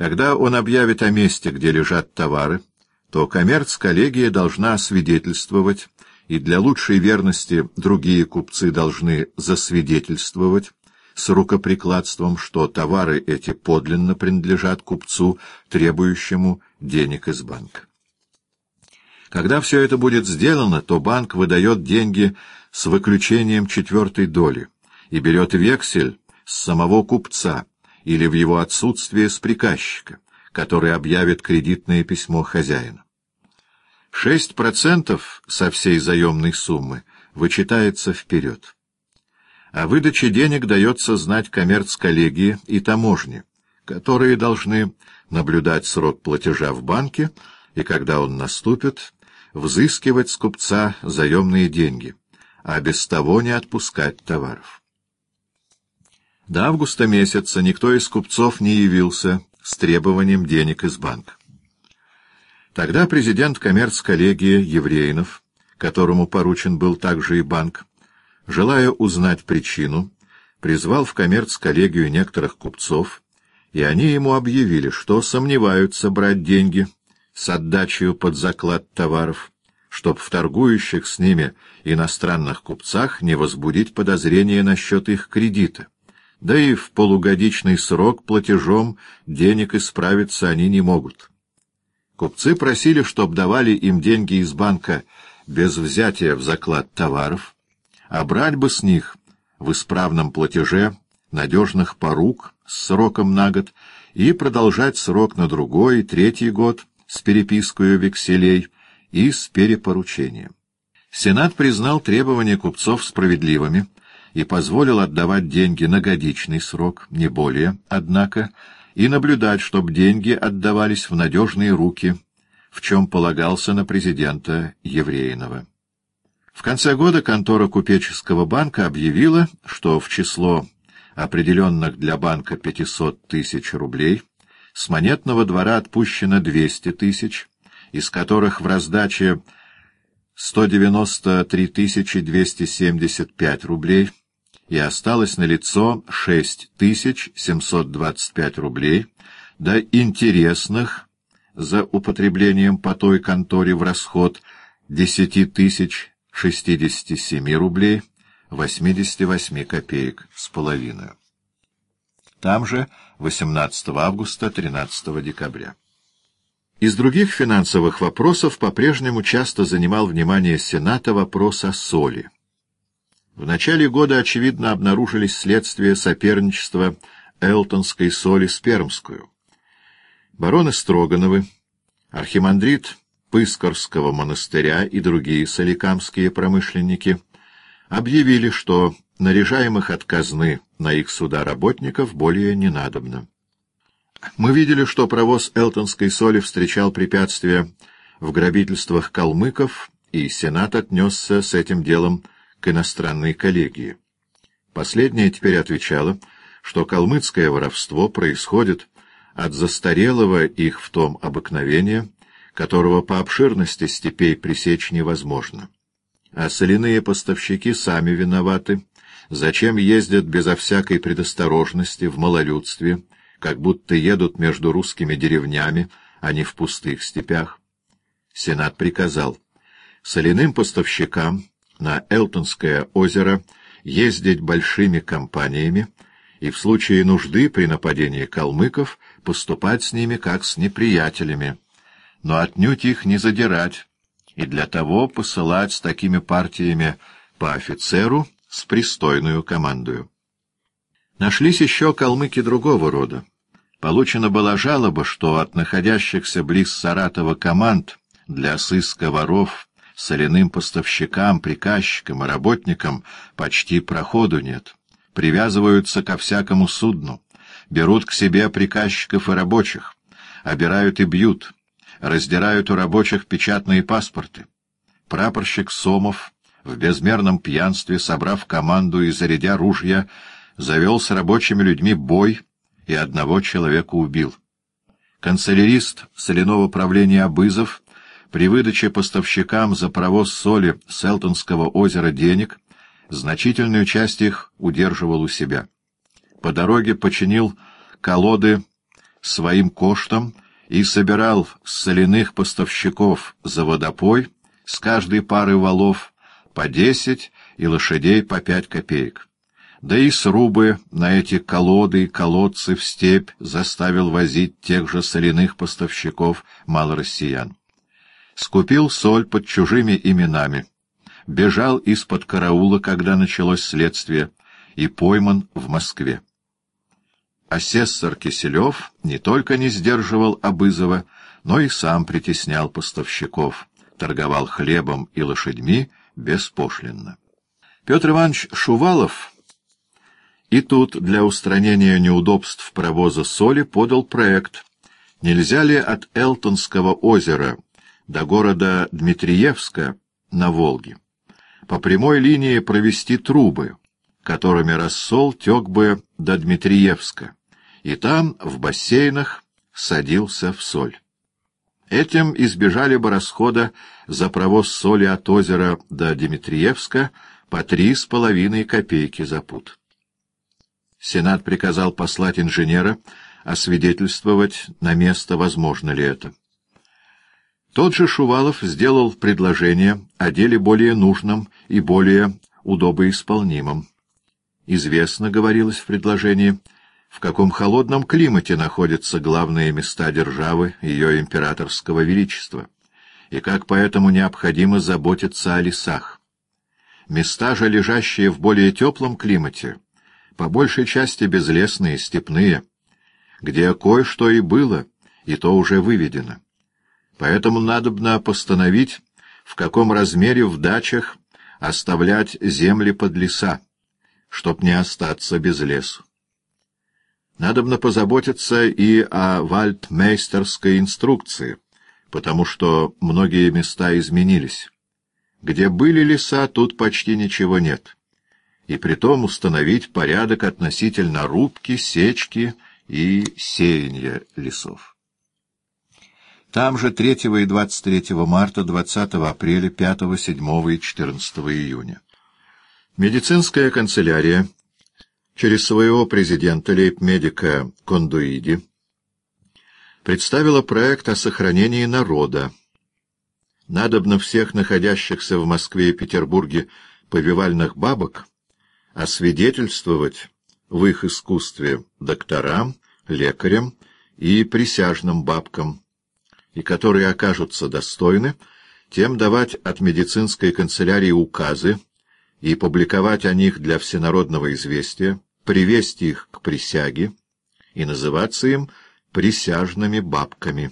Когда он объявит о месте, где лежат товары, то коммерц-коллегия должна свидетельствовать, и для лучшей верности другие купцы должны засвидетельствовать с рукоприкладством, что товары эти подлинно принадлежат купцу, требующему денег из банка. Когда все это будет сделано, то банк выдает деньги с выключением четвертой доли и берет вексель с самого купца или в его отсутствие с приказчика, который объявит кредитное письмо хозяина. Шесть процентов со всей заемной суммы вычитается вперед. О выдаче денег дается знать коммерц-коллегии и таможне, которые должны наблюдать срок платежа в банке и, когда он наступит, взыскивать с купца заемные деньги, а без того не отпускать товаров. До августа месяца никто из купцов не явился с требованием денег из банка. Тогда президент коммерц-коллегии Еврейнов, которому поручен был также и банк, желая узнать причину, призвал в коммерц-коллегию некоторых купцов, и они ему объявили, что сомневаются брать деньги с отдачей под заклад товаров, чтоб в торгующих с ними иностранных купцах не возбудить подозрения насчет их кредита. Да и в полугодичный срок платежом денег исправиться они не могут. Купцы просили, чтоб давали им деньги из банка без взятия в заклад товаров, а брать бы с них в исправном платеже надежных порук с сроком на год и продолжать срок на другой, третий год с перепиской векселей и с перепоручением. Сенат признал требования купцов справедливыми и позволил отдавать деньги на годичный срок, не более, однако, и наблюдать, чтобы деньги отдавались в надежные руки, в чем полагался на президента Евреинова. В конце года контора купеческого банка объявила, что в число определенных для банка 500 тысяч рублей с монетного двора отпущено 200 тысяч, из которых в раздаче 193 275 рублей, и осталось на лицо 6725 рублей, да интересных за употреблением по той конторе в расход 10 тысяч 67 рублей 88 копеек с половиной. Там же 18 августа 13 декабря. Из других финансовых вопросов по-прежнему часто занимал внимание Сената вопрос о соли. В начале года, очевидно, обнаружились следствия соперничества Элтонской соли с Пермскую. Бароны Строгановы, архимандрит Пыскорского монастыря и другие соликамские промышленники объявили, что наряжаемых от казны на их суда работников более не надобно. Мы видели, что провоз элтонской соли встречал препятствия в грабительствах калмыков, и Сенат отнесся с этим делом к иностранной коллегии. Последняя теперь отвечала, что калмыцкое воровство происходит от застарелого их в том обыкновения, которого по обширности степей пресечь невозможно. А соляные поставщики сами виноваты, зачем ездят безо всякой предосторожности в малолюдстве, как будто едут между русскими деревнями, а не в пустых степях. Сенат приказал соляным поставщикам на Элтонское озеро ездить большими компаниями и в случае нужды при нападении калмыков поступать с ними как с неприятелями, но отнюдь их не задирать, и для того посылать с такими партиями по офицеру с пристойную командою. Нашлись еще калмыки другого рода. Получена была жалоба, что от находящихся близ Саратова команд для сыска воров соляным поставщикам, приказчикам и работникам почти проходу нет. Привязываются ко всякому судну, берут к себе приказчиков и рабочих, обирают и бьют, раздирают у рабочих печатные паспорты. Прапорщик Сомов, в безмерном пьянстве, собрав команду и зарядя ружья, завел с рабочими людьми бой и одного человека убил. Канцелярист соляного правления Абызов при выдаче поставщикам за провоз соли с озера денег значительную часть их удерживал у себя. По дороге починил колоды своим коштом и собирал с соляных поставщиков за водопой с каждой пары валов по десять и лошадей по пять копеек. Да и срубы на эти колоды и колодцы в степь заставил возить тех же соляных поставщиков малороссиян. Скупил соль под чужими именами, бежал из-под караула, когда началось следствие, и пойман в Москве. Асессор Киселев не только не сдерживал Абызова, но и сам притеснял поставщиков, торговал хлебом и лошадьми беспошлинно. Петр Иванович Шувалов и тут для устранения неудобств провоза соли подал проект, нельзя ли от Элтонского озера до города Дмитриевска на Волге по прямой линии провести трубы, которыми рассол тек бы до Дмитриевска, и там, в бассейнах, садился в соль. Этим избежали бы расхода за провоз соли от озера до Дмитриевска по три с половиной копейки за пуд. Сенат приказал послать инженера освидетельствовать на место, возможно ли это. Тот же Шувалов сделал предложение о деле более нужном и более удобоисполнимом. Известно, говорилось в предложении, в каком холодном климате находятся главные места державы ее императорского величества, и как поэтому необходимо заботиться о лесах. Места же, лежащие в более теплом климате, по большей части безлесные, степные, где кое-что и было, и то уже выведено. Поэтому надобно постановить, в каком размере в дачах оставлять земли под леса, чтоб не остаться без лесу. Надобно позаботиться и о вальдмейстерской инструкции, потому что многие места изменились. Где были леса, тут почти ничего нет и притом установить порядок относительно рубки, сечки и сеяния лесов. Там же 3 и 23 марта, 20 апреля, 5, 7 и 14 июня. Медицинская канцелярия через своего президента лейб-медика Кондуиди представила проект о сохранении народа. Надобно всех находящихся в Москве и Петербурге повивальных бабок освидетельствовать в их искусстве докторам, лекарям и присяжным бабкам, и которые окажутся достойны, тем давать от медицинской канцелярии указы и публиковать о них для всенародного известия, привести их к присяге и называться им присяжными бабками.